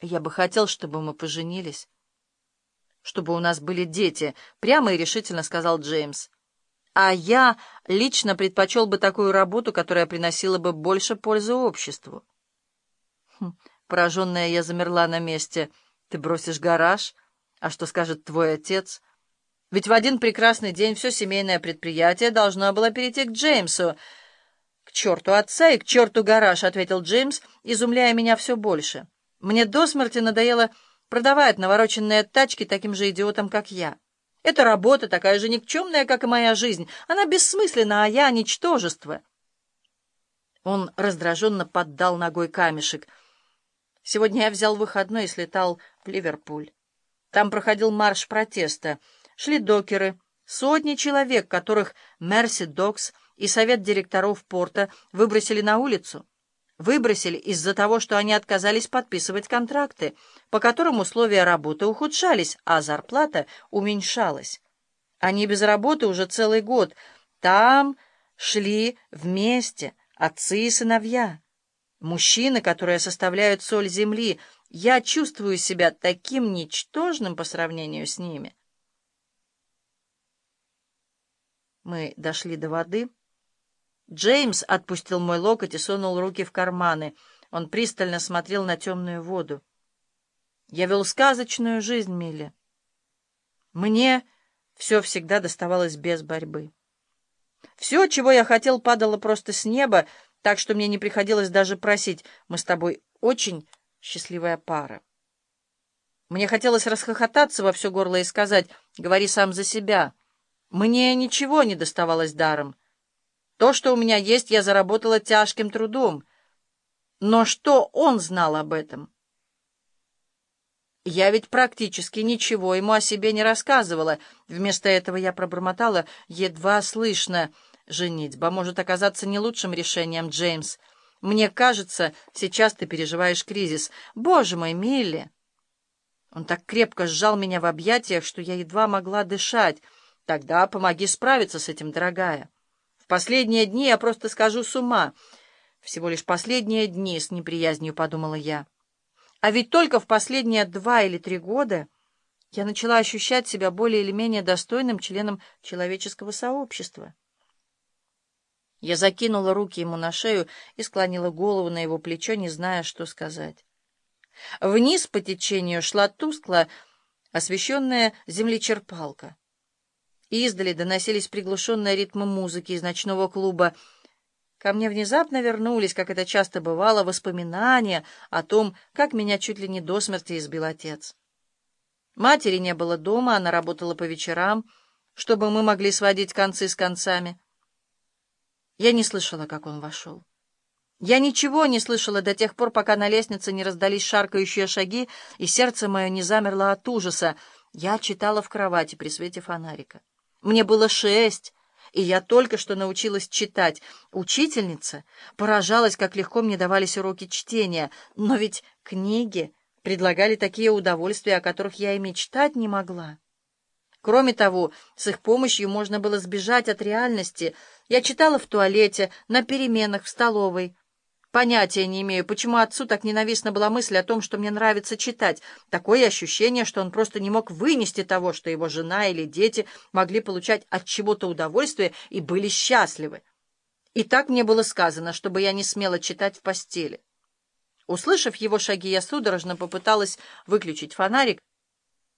Я бы хотел, чтобы мы поженились. Чтобы у нас были дети, прямо и решительно сказал Джеймс. А я лично предпочел бы такую работу, которая приносила бы больше пользы обществу. Хм, пораженная я замерла на месте. Ты бросишь гараж? А что скажет твой отец? Ведь в один прекрасный день все семейное предприятие должно было перейти к Джеймсу. «К черту отца и к черту гараж», — ответил Джеймс, изумляя меня все больше. «Мне до смерти надоело продавать навороченные тачки таким же идиотам, как я». Эта работа такая же никчемная, как и моя жизнь. Она бессмысленна, а я — ничтожество. Он раздраженно поддал ногой камешек. Сегодня я взял выходной и слетал в Ливерпуль. Там проходил марш протеста. Шли докеры, сотни человек, которых Мерси Докс и совет директоров порта выбросили на улицу. Выбросили из-за того, что они отказались подписывать контракты, по которым условия работы ухудшались, а зарплата уменьшалась. Они без работы уже целый год. Там шли вместе отцы и сыновья. Мужчины, которые составляют соль земли. Я чувствую себя таким ничтожным по сравнению с ними. Мы дошли до воды. Джеймс отпустил мой локоть и сунул руки в карманы. Он пристально смотрел на темную воду. Я вел сказочную жизнь, Милли. Мне все всегда доставалось без борьбы. Все, чего я хотел, падало просто с неба, так что мне не приходилось даже просить. Мы с тобой очень счастливая пара. Мне хотелось расхохотаться во все горло и сказать, говори сам за себя. Мне ничего не доставалось даром. То, что у меня есть, я заработала тяжким трудом. Но что он знал об этом? Я ведь практически ничего ему о себе не рассказывала. Вместо этого я пробормотала едва слышно. «Женитьба может оказаться не лучшим решением, Джеймс. Мне кажется, сейчас ты переживаешь кризис. Боже мой, Милли!» Он так крепко сжал меня в объятиях, что я едва могла дышать. «Тогда помоги справиться с этим, дорогая». Последние дни я просто скажу с ума. Всего лишь последние дни, с неприязнью подумала я. А ведь только в последние два или три года я начала ощущать себя более или менее достойным членом человеческого сообщества. Я закинула руки ему на шею и склонила голову на его плечо, не зная, что сказать. Вниз по течению шла тускло освещенная землечерпалка. Издали доносились приглушенные ритмы музыки из ночного клуба. Ко мне внезапно вернулись, как это часто бывало, воспоминания о том, как меня чуть ли не до смерти избил отец. Матери не было дома, она работала по вечерам, чтобы мы могли сводить концы с концами. Я не слышала, как он вошел. Я ничего не слышала до тех пор, пока на лестнице не раздались шаркающие шаги, и сердце мое не замерло от ужаса. Я читала в кровати при свете фонарика. Мне было шесть, и я только что научилась читать. Учительница поражалась, как легко мне давались уроки чтения, но ведь книги предлагали такие удовольствия, о которых я и мечтать не могла. Кроме того, с их помощью можно было сбежать от реальности. Я читала в туалете, на переменах, в столовой. Понятия не имею, почему отцу так ненавистна была мысль о том, что мне нравится читать. Такое ощущение, что он просто не мог вынести того, что его жена или дети могли получать от чего-то удовольствие и были счастливы. И так мне было сказано, чтобы я не смела читать в постели. Услышав его шаги, я судорожно попыталась выключить фонарик,